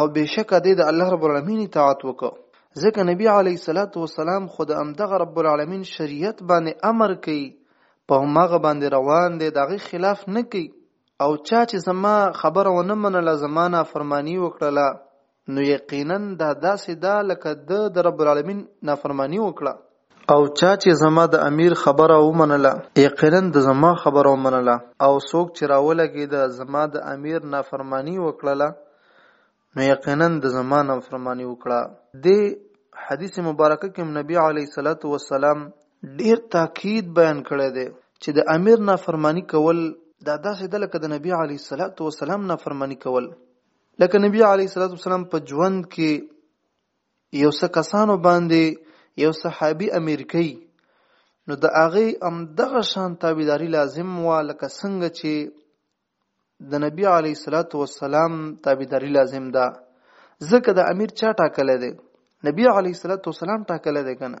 او بشکه دی د الله رب العالمین اطاعت وکړو ځکه نبی علی صلوات و سلام خود امدغه رب العالمین شریعت باندې امر کوي په مغه باندې روان دی دغه خلاف نه کوي او چا چې زما خبره ونه منله زمانه فرمانی وکړه نو یقینا دا داسې دا لکه د رب العالمین نافرمانی وکړه او چا چې زما د امیر خبره ومنله یقینا د زما خبره ومنله او څوک چې راولګیده زما د امیر نافرمانی وکړله نو یقینا د زما نافرمانی وکړه د حدیث مبارکه کې نبی علی صلوات و سلام ډیر تاکید بیان کړی دی چې د امیر نافرمانی کول دا داسې د لکه د نبی علی صلوات و سلام نافرمانی کول لکه نبی علی صلوات و سلام په ژوند کې یو څه کسانو باندې یو صحابي امیر کوي نو د هغه ام دغه شان تابعداري لازم و لکه څنګه چې د نبی علی صلوات و سلام تابعداري لازم ده ځکه د امیر چا ټاکل دی نبی علی صلوات و سلام ټاکل دی کنه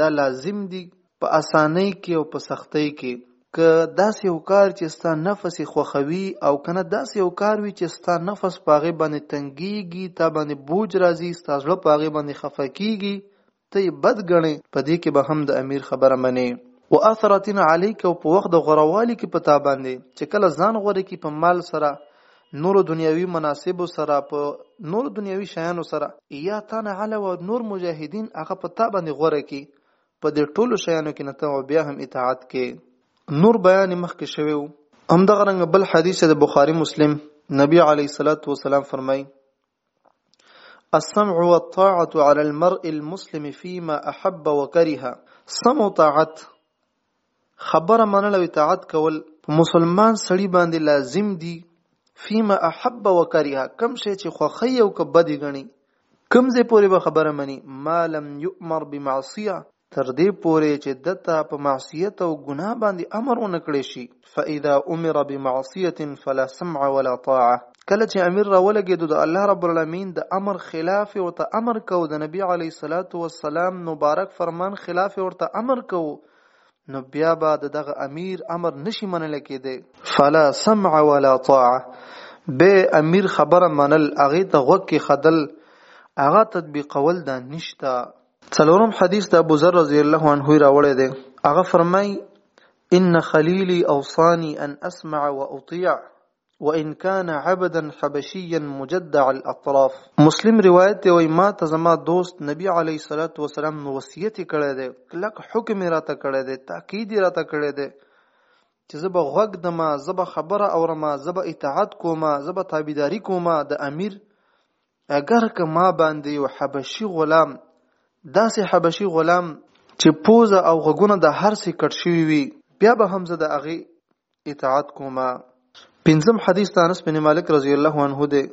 دا لازم دي په اسانۍ کې او په سختۍ کې که داسې یو کار چې ستا نفس یې خوښوي او که نه داسې یو کار وي چې ستا نفس په هغې باندې تنګېږي تا باندې بوج راځي ستا زړه په هغې باندې خفه کېږي ته یې بد ګڼې په دې کې به هم د امیر خبره منې و اثرتن علیک او په وخت د غوروالي کې په تا باندې چې کله ځان غوره کې په مال سره نورو دنیاوي مناصبو سره په نورو دنیاوي شیانو سره. یا تا نه علاوه نور مجاهدین هغه په تا باندې غوره کړي په دې ټولو شیانو کې نه ته او بیا هم اطاعت کې نور بیان مخکې شوی وو. همدغه رنګ بل حدیث د بخاری مسلم نبی علیه الصلوة والسلام فرمای السمع والطاعة على المرء المسلم فيما أحب وكره سمع طاعت خبره منل او اطاعت کول په مسلمان سړي باندې لازم دي فيما أحب وكره کم شي چې خوخي او کبدي غني کم زه پورې به خبره مني ما لم يؤمر بمعصيه تر دې پورې چې دته په معصیت او ګناه باندې امر ونه کړی شي فاذا امر بمعصيه فلا سمع ولا طاعه کله چې امیر را ولګېدو د الله رب العالمین د امر خلاف ورته امر کو د نبی علی صلوات و سلام مبارک فرمان خلاف ورته امر کو نو بیا به دغه امیر امر نشي منل کېده فلا سمع ولا طاعه به امیر خبره منل اغه ته غوږ کې خدل اغه تطبیقول دا نشتا څلورم حدیث د ابو ذر رضی الله عنه راوړی دی هغه فرمای ان خلیلی اوصانی ان اسمع واطیع وان كان عبدا حبشيا مجدع الاطراف مسلم روایت دی وای ما ته زما دوست نبی علی صلوات و سلام وصیت کړی دی کلک حکم راته کړی دی تاکید راته کړی دی چې زه به غوږ دم زه به خبره اورم زه به اطاعت کوم زه به تابعداري کوم د امیر اګر که ما باندې یو حبشي غلام داسې حبشي غلام چې پوزه او غوږونه د هر څه کټ شوي وي بیا به هم زه د هغه اطاعت کوم پنځم حدیث د انس بن مالک رضی الله عنه دی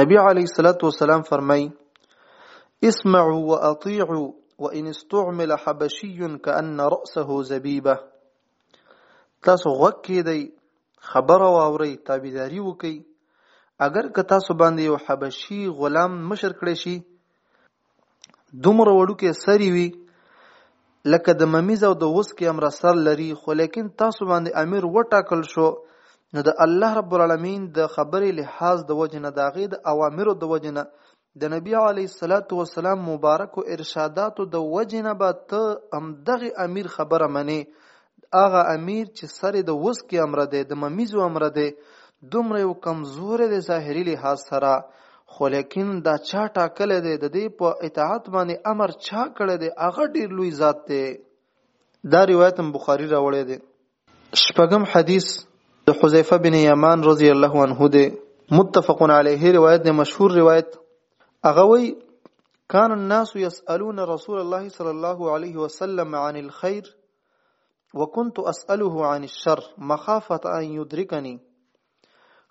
نبی علیه الصلاۃ والسلام فرمای اسمعوا واطيعوا وان استعمل حبشي كأن رأسه زبيبه تاسو غوږ کېدی خبره واورئ تابعداري وکړئ اګر که تاسو باندې یو حبشي غلام مشر کړی شي دومره وړوکی سری وي لکه د ممیز او د وسکې امره سر لري خو لیکن تاسو باندې امیر وټاکل شو نو د الله رب العالمین د خبرې لحاظ د وجه نه د هغې د اوامرو د وجه نه د نبی علیه الصلاة والسلام مبارکو ارشاداتو د وجې نه به ته همدغه امیر خبره منې هغه امیر چې سر د وسکې امر دی د ممیزو امر دی دومره یو کمزوری دی ظاهري لحاظ سره خو لیکن دا چا ټاکلی دی د دې په اطاعت باندې امر چا کړی دی هغه ډیر لوی ذات دی دا روایت هم بخاری راوړی دی شپږم حدیث د حذیفه بن یمان رضی الله عنه دی متفق علیه روایت دی مشهور روایت هغه وی كان الناس يسألون رسول الله صلى الله عليه وسلم عن الخير وكنت أسأله عن الشر مخافة أن يدركني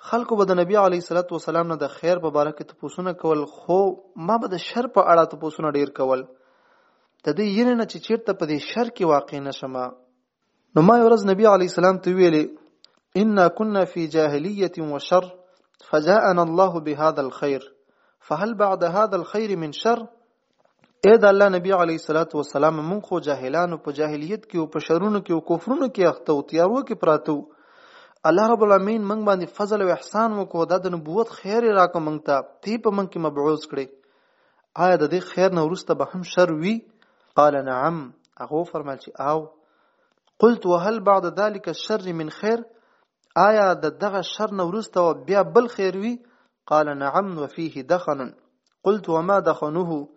خلکو به د نبی علی صلوات و سلام نه د خیر په باره کې تپوسونه کول خو ما به د شر په اړه تپوسونه ډیر کول د دې ینه نه چې چیرته په دې شر کې واقع نشم نو ما یو ورځ نبی علی السلام ته ویلې ان كنا في جاهليه وشر فجاءنا الله بهذا الخير فهل بعد هذا الخير من شر اې د الله نبی علی صلوات و سلام مونږ خو جاهلانو په جاهلیت کې او په شرونو کې او کفرونو کې اخته او تیارو کې پراته الله رب العالمین مونږ باندې فضل او احسان وکړو د نبوت خیر راکو مونږ ته تی په مونږ کې مبعوث کړي آیا د دې خیر نه وروسته به هم شر وي قال نعم هغه فرمایل چې او قلت وهل بعد ذلك الشر من خير آیا د دغه شر نه وروسته بیا بل خیر وي قال نعم وفيه دخن قلت وما دخنه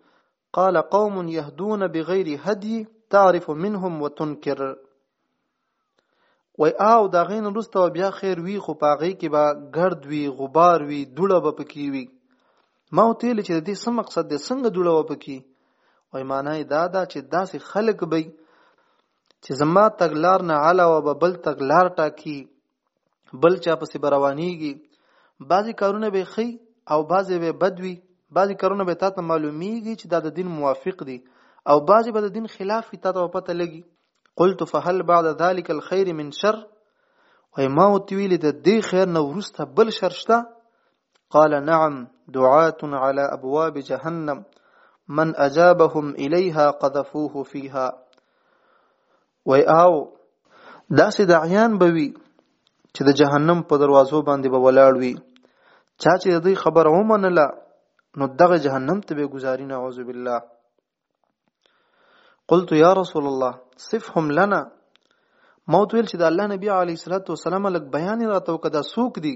قال قوم يهدون بغير هدي تعرف منهم وتنكر وای او دا غین وروسته بیا خیر وی خو پاغې کې به ګرد وی غبار وی دوړه به پکې وی ما وتیل چې د دې سم مقصد د څنګه دوړه و پکې وای معنی دا دا چې داسې خلک به چې زما تګلار نه علاوه به بل تګلار ټاکي بل چا پسې به روانېږي بعضې کارونه به ښي او بعضې به بد وي بعضې کارونه به تا ته معلومیږي چې دا د دین موافق دي او بعضې به د دین خلاف وي تا ته به پته لګي قلت فهل بعد ذلك الخير من شر وای ما ورته ویلې د دې خیر نه وروسته بل شر شته قال نعم دعاة على ابواب جهنم من اجابهم اليها قذفوه فيها وای او داسې داعیان به وي چې د جهنم په دروازو باندې به ولاړ وي چا چې د دوی خبره ومنله نو دغه جهنم ته به ګزاري نعوذ بالله قلت یا رسول الله صفهم لنا موت ویل چې د الله نبی علی صلوات و سلام لک بیان راته وکړه دا سوق دي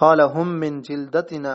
قال هم من جلدتنا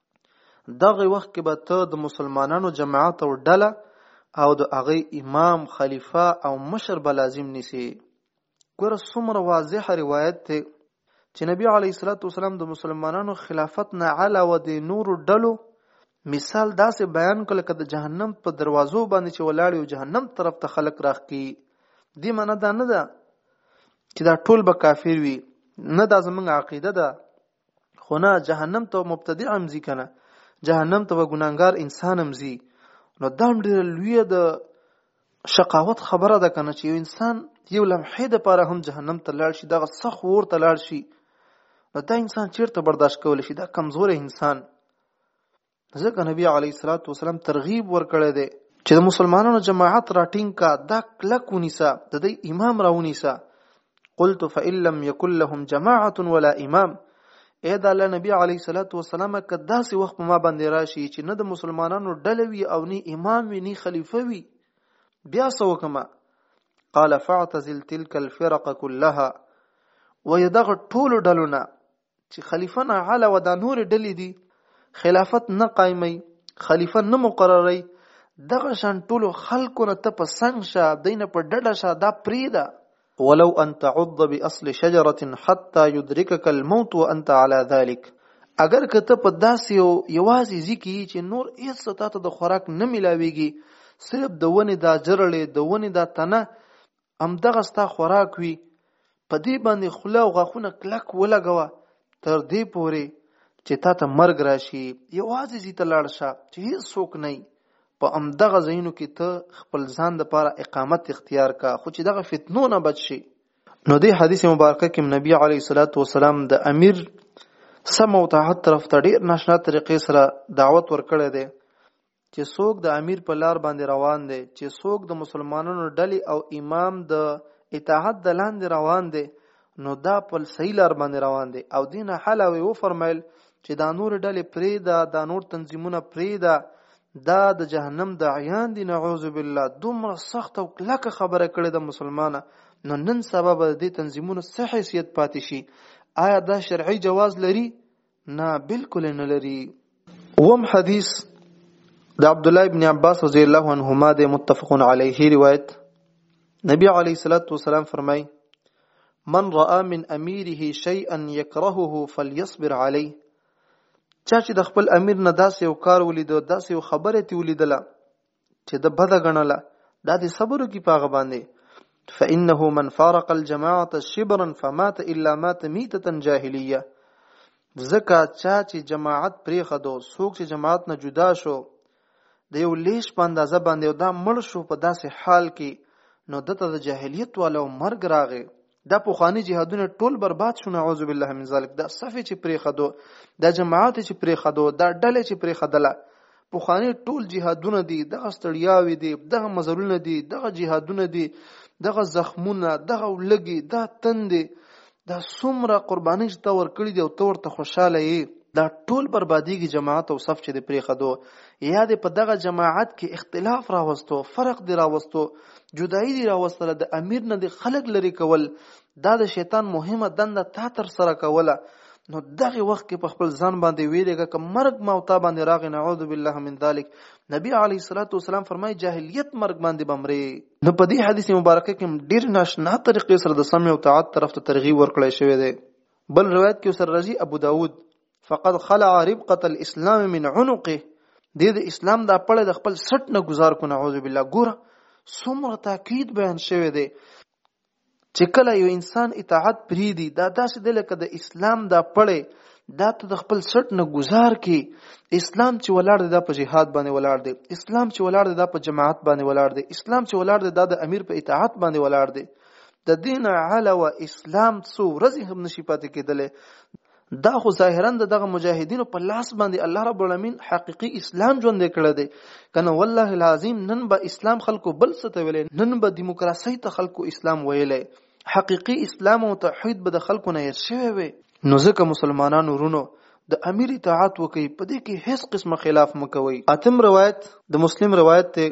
دغه وخت کې به ته د مسلمانانو جماعت او ډله او د هغه امام خلیفه او مشر به لازم نیسي ګوره څومره واضح روایت دی چې نبی علی صلوات والسلام د مسلمانانو خلافت نه علاوه د نورو ډلو مثال داسې بیان کړ لکه د جهنم په دروازو باندې چې ولاړ یو جهنم طرف ته خلک راخکي دې معنی دا نه ده چې دا ټول به کافر وي نه دا زمونږ عقیده ده خو نه جهنم ته مبتدع هم ځي کنه جهنم ته ګناګار انسان هم ځي نو دا هم ډېره لویه د شقاوت خبره ده کنه چې یو انسان یو لمحې د پاره هم جهنم ته لاړ شي دغه سخ ور ته لاړ شي نو دا انسان چیرته برداشت کول شي دا کمزور انسان ځکه نبی علی صلوات و سلام ترغیب ورکړی دی چې د مسلمانانو جماعت راټینګ کا دا کلک ونیسه د دې امام راونیسه قلت فإن لم يكن لهم جماعة ولا امام اې د الله نبی علی صلوات و سلام کدا سي وخت ما باندې راشي چې نه د مسلمانانو ډلوي او نه امام وي نه خلیفہ وي بیا سو کما قال فاعتزل تلك الفرق كلها ويدغ ټول ډلونه چې خلیفه نه علاوه دا نور ډلې دي خلافت نه قائمي خلیفه نه مقرري دغه شان ټول خلکو نه ته په سنگ شه دینه په ډډه شه دا پریدا ولو ان تعض باصل شجره حتى يدركك الموت وانت على ذلك اگر که ته په داسې یو یوازې ځکه چې نور هیڅ ته د خوراک نه ملاويږي صرف د ونې دا جرړې د ونې دا تنه همدغه ستا خوراک وي په دې باندې خوله او غاښونه کلک ولګوه تر دې پورې چې تا ته مرګ راشي یوازې زی ته لاړ شه چې هیڅ څوک نه په همدغه ځایونو کې ته خپل ځان د پاره اقامت اختیار کا خو چې دغه فتنو نه بچ شي نو دې حدیث مبارکه کې نبی علی صلوات و سلام د امیر سم او تحت طرف ته ډیر ناشنا طریقې سره دعوت ورکړی دی چې څوک د امیر په لار باندې روان دی چې څوک د مسلمانانو ډلې او امام د اطاعت د لاندې روان دی نو دا په صحیح لار باندې روان دی او دینه حل او و فرمایل چې دا نور ډلې پرې دا دا نور تنظیمونه پرې دا دا د جهنم د عیان دی نعوذ بالله دومره سخت او کلکه خبره کړې د مسلمانانه نو نن سبب د تنظیمونو څه حیثیت پاتې شي آیا دا شرعي جواز لري نه بالکل نه لري اوم حدیث د عبد الله ابن عباس رضی الله عنهما د متفق علیه روایت نبی علیه الصلاۃ والسلام فرمای من رأى من اميره شيئا يكرهه فليصبر عليه چا چې د خپل امیر نه داسې یو کار ولید داسې یو خبره تی ولیدله چې د بد غنله دا دې صبر کی پاغه باندې فانه من فارق الجماعه شبرا فمات الا مات میته جاهلیه زکه چا چې جماعت پرې خدو څوک چې جماعت نه جدا شو د یو لیش په اندازه باندې دا مړ شو په داسې حال کې نو دته د جاهلیت والو مرګ راغی دا پوخانی جهادونه ټول برباد شو نعوذ بالله من ذلک دا صفه چې پرې خدو دا جماعت چې پرې خدو دا ډله چې پرې خدله پوخانی ټول جهادونه دي دغه ستړیاوي دي دغه مزلونه دي دغه جهادونه دي دغه زخمونه دغه لګي دا تندې دا څومره قرباني چې تور کړی دی او تور ته خوشاله یې دا ټول بربادیږي جماعت او صف چې د پرې خدو یا دې په دغه جماعت کې اختلاف راوستو فرق دی راوستو جدایی دی راوستله د امیر نه د خلق لري کول دا د شیطان مهمه دنده تا تر سره کوله نو دغه وخت کې په خپل ځان باندې ویلګه ک مرګ ما او تا باندې راغی نعوذ بالله من ذلک نبی علی صلوات و سلام فرمای جاهلیت مرګ باندې بمري نو په دې حدیث مبارکه کې ډیر ناشنا طریقې سره د سمع او طاعت طرف ته ترغیب ورکړی شوی دی بل روایت کې سره راځي ابو داود فقد خلع ربقه الاسلام من عنقه د د اسلام دا پړه د خپل سټ نه گزار کو نعوذ بالله ګوره څومره تاکید بیان شوی دی چې کله یو انسان اطاعت پریدي دا داسې دی لکه د اسلام دا پړه دا ته د خپل سټ نه گزار کی اسلام چې ولاړ دی دا په جهاد باندې ولاړ دی اسلام چې ولاړ دی دا په جماعت باندې ولاړ دی اسلام چې ولاړ دی دا د امیر په اطاعت باندې ولاړ دی د دین علاوه اسلام څو ورځې هم نشي پاتې کېدلی دا خو ظاهرا د دغه مجاهدینو په لاس باندې الله رب العالمین حقيقي اسلام ژوند کړی دی کنه والله العظیم نن به اسلام خلکو بل څه ته ویلې نن به دیموکراسي ته خلکو اسلام ویلې حقيقي اسلام او توحید به د خلکو نه شوی وي نو ځکه مسلمانانو رونو د امیر اطاعت وکي په دې کې هیڅ قسمه خلاف مکوي اتم روایت د مسلم روایت ته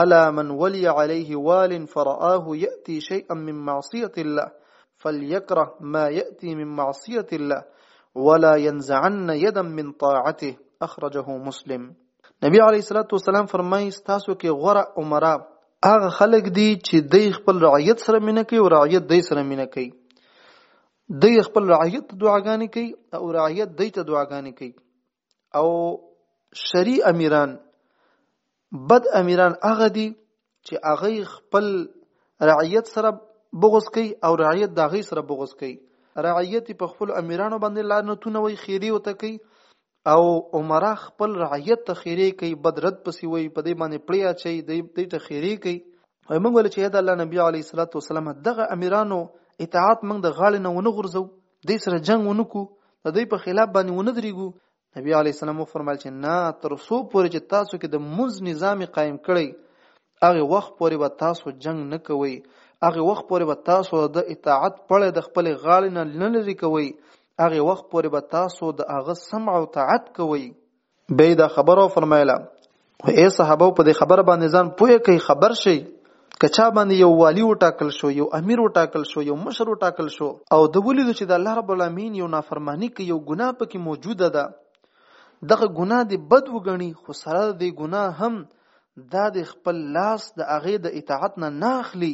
الا من ولي عليه وال فرآه يأتي شيئا من معصية الله فليكره ما يأتي من معصية الله ولا ينزعن يدا من طاعته اخرجه مسلم نبی علیه الصلاۃ والسلام فرمایي تاسو کې غره عمره هغه خلک دي چې د خپل رعیت سره مینه کوي او رعیت د سره مینه کوي د خپل رعیت دعاګانې کوي او رعیت د ته دعاګانې کوي او شری امیران بد امیران هغه دي چې هغه خپل رعیت سره بغض کوي او رعیت د هغه سره بغض کوي رعیت په خپل امیرانو باندې لعنتونه وي خیری وته کوي او عمره خپل رعیت ته خیری کوي بد رد پسی وي په دې باندې پړیا چي دې ته خیری کوي او موږ ول چې د الله نبی علی صلوات و سلام دغه امیرانو اطاعت موږ د غاړې نه ونه غورځو دې سره جنگ ونکو د دې په خلاف باندې ونه درېګو نبی علی السلام فرمایل چې نه تر څو پورې چې تاسو کې د منځ نظام قائم کړی هغه وخت پورې به تاسو جنگ نه کوي هغه وخت پورې به تاسو د اطاعت پړه د خپل غاړې نه لری کوي هغه وخت پورې به تاسو د هغه سمع او طاعت کوي به دا خبره فرمایله و اے صحابه په دې خبره باندې ځان پوهه کوي خبر شي کچا باندې یو والی وټاکل شو یو امیر وټاکل شو یو مشر وټاکل شو او د ولیدو چې د الله رب العالمین یو نافرمانی کوي یو ګناه پکې موجوده ده دغه ګناه دی بد وګڼي خو سره د ګناه هم دا د خپل لاس د هغه د اطاعت نه ناخلی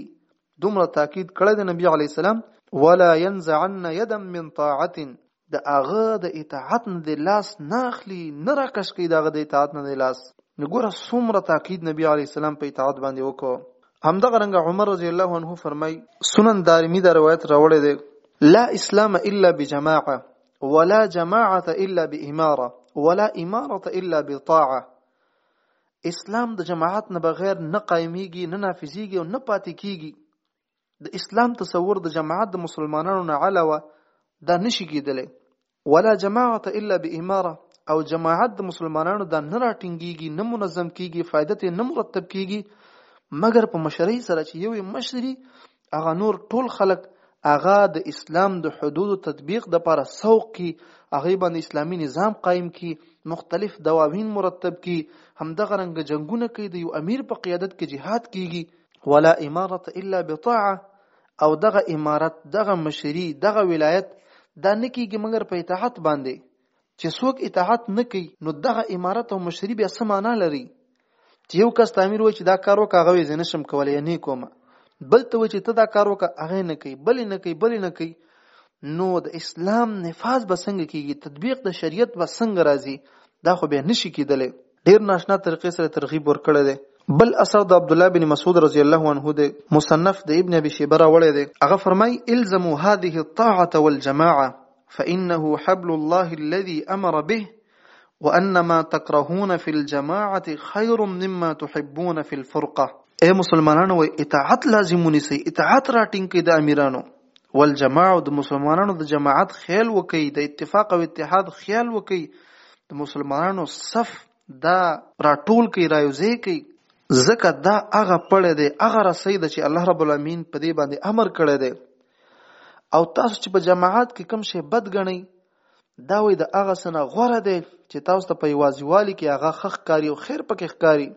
دومره تاکید کړی د نبی علی السلام ولا ينزعن يدا من طاعه د هغه د اطاعت نه د لاس نه اخلي نه راکش کوي دغه د اطاعت نه د لاس نو ګوره څومره تاکید نبی علی السلام په اطاعت باندې وکړ همدغه رنګ عمر رضی الله عنه فرمای سنن دارمی دا روایت راوړی دی لا اسلام الا بجماعه ولا جماعه الا باماره ولا اماره الا بطاعه اسلام د جماعت نه بغیر نه قائميږي نه نافذيږي او نه پاتې کیږي د اسلام تصور د جماعت د مسلمانانو نه علاوه دا نشي کېدلی ولا جماعت الا باماره او جماعت د مسلمانانو دا نه راټینګيږي نه منظم کیږي فائدې ته نه مرتب کیږي مګر په مشرۍ سره چې یو مشري هغه نور ټول خلک هغه د اسلام د حدود تطبیق د لپاره سوق کی هغه باندې اسلامی نظام قائم کی مختلف دواوین مرتب کی همدغه رنګ جنگونه کوي د یو امیر په قیادت کې جهاد کیږي ولا امارت الا بطاعه او دغه امارت دغه مشری دغه ولایت دا نکیږي مګر په اطاعت باندې چې څوک اطاعت نکي نو دغه امارت او مشری بیا سمانه لري چې یو کس تعمیر و چې دا کار وکړه هغه یې نه شم کولای نه کوم بل ته و چې ته دا کار وکړه هغه نه کوي بل نه کوي بل نه کوي نو د اسلام نفاذ به څنګه کیږي تطبیق د شریعت به څنګه راځي دا خو به نشي کېدلی ډیر ناشنا طریقې سره ترغیب ورکړی دی بل اثر د عبد الله بن مسعود رضی الله عنه دی مصنف د ابن ابي شيبه راوړی دی هغه فرمای الزموا هذه الطاعه والجماعه فانه حبل الله الذي امر به وان ما تكرهون في الجماعه خير مما تحبون في الفرقه اے مسلمانانو اطاعت لازم ونیسئ اطاعت راټینګ کړئ د امیرانو والجماع او د مسلمانانو د جماعت خیال وکي د اتفاق او اتحاد خیال وکي د مسلمانانو صف دا راټول کي رايوځي کي ځکه دا هغه پړه دی هغه رسۍ ده چې الله رب العالمین په دې باندې امر کړی دی او تاسو چې په جماعت کې کوم شی بد ګڼئ دا وایي د هغه څه نه غوره دی چې تاسو ته په یوازیوالي کې هغه ښه ښکاري او خیر پکې ښکاري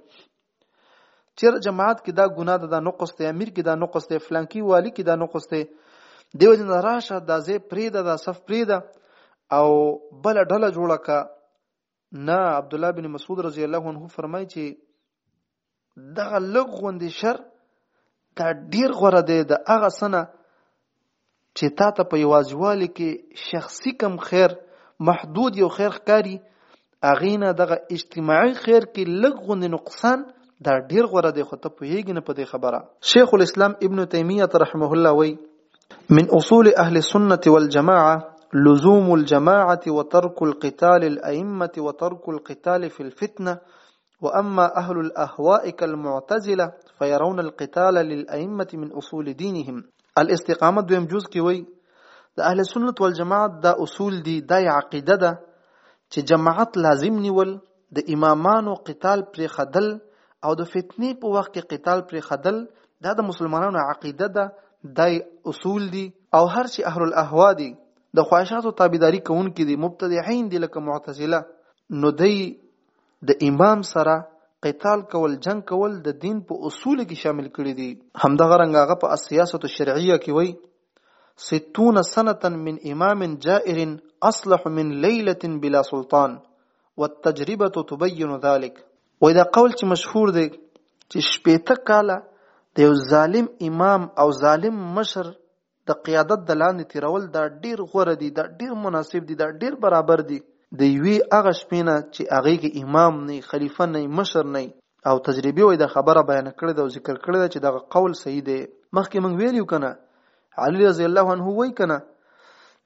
چیر جماعت کې دا ګناه ده دا نقص دی امیر کې دا نقص دی فلانکی والی کې دا نقص دی دیو جن راشه دا زه پریده دا صف پریده او بل ډله جوړه کا نه عبد الله بن مسعود رضی الله عنه فرمایي چې دغه لغوندې شر دا ډیر غوړه دی د هغه سنه چې تا ته په یوازیوالي کې شخصي کم خیر محدود یو خیر ښکاري هغې نه دغه اجتماعي خیر کې لږ غوندې نقصان دا ډیر غوره دی خو ته پوهېږي نه په دې خبره شیخ الاسلام ابن تیمیه رحمه الله وایي من اصول اهل السنه والجماعه لزوم الجماعه وترك القتال الائمه وترك القتال في الفتنه واما اهل الاهواء كالمعتزله فيرون القتال للائمه من اصول دينهم الاستقامه دویم جز کې وای د اهل سنت والجماعت دا اصول دي دا عقیده ده چې جماعت لازم نیول د امامانو قتال پر خدل او د فتنې په وخت کې قتال پر خدل دا د مسلمانانو عقیده ده دای اصول دي او هر چې اهل الاهوا دي د خواهشاتو تابعداري کوونکي دي مبتدعين دي لکه معتزله نو دی د امام سره قتال کول جنګ کول د دین په اصول کې شامل کړی دي همدغه رنګ هغه په السیاست الشرعیه کې وایي ستون سنه من امام جائر اصلح من ليله بلا سلطان والتجربه تبين ذلك وای دا قول چې مشهور دی چې شپېته کاله د یو ظالم امام او ظالم مشر د قیادت د لاندې تیرول دا ډیر غوره دي دا ډیر مناسب دي دا ډیر برابر دي د یوې هغه شپې نه چې هغې کې امام نه خلیفه نه مشر نه او تجربه وي دا خبره بیان کړې ده او ذکر کړې ده چې دا قول صحیح دی مخکې مونږ ویلیو کنه علی رضی الله عنه وای کنه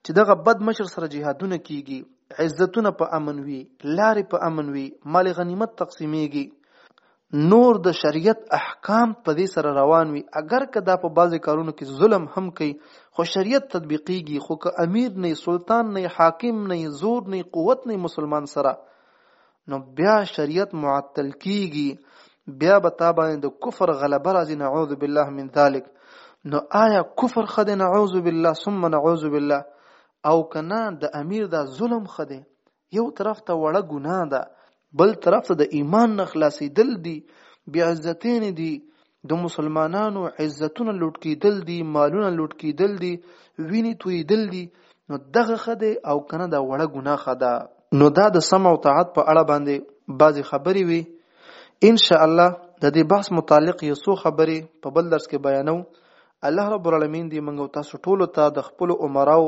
چې دغه بد مشر سره جهادونه کیږي عزتونه په امن وي لارې په امن وي مال غنیمت تقسیمیږي نور د شریعت احکام په دې سره روان وي اګر که دا په بعضې کارونو کې ظلم هم کوي خو شریعت تطبیقیږي خو که امیر نه سلطان نه حاکم نه زور نه قوت نه مسلمان سره نو بیا شریعت معطل کیږي بیا به تا باندې د کفر غلبه راځي نعوذ بالله من ذلک نو آیا کفر خده نعوذ بالله ثم نعوذ بالله او کنا د امیر دا ظلم خده یو طرف ته وړه ګناه ده بل طرف ته د ایمان نه خلاصېدل دي بې عزتین دي د مسلمانانو عزتونه لوټ کېدل دي مالونه لوټ کېدل دي وینې تویېدل دي نو دغه ښه دی او که نه دا وړه ګناه ښه ده نو دا د سم او طاعت په اړه باندې بعضې خبرې وي انشاءالله د دې بحث متعلق یو څو خبرې په بل درس کې بیانو الله رب العالمین دې موږ تاسو ټولو ته د خپل عمراو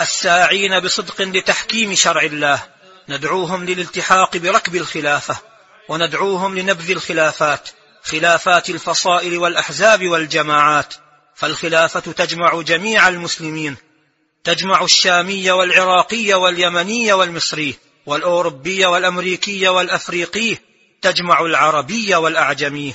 الساعين بصدق لتحكيم شرع الله ندعوهم للالتحاق بركب الخلافه وندعوهم لنبذ الخلافات خلافات الفصائل والاحزاب والجماعات فالخلافه تجمع جميع المسلمين تجمع الشامي والعراقي واليمني والمصري والأوروبي والأمريكي والأفريقي تجمع العربي والأعجمي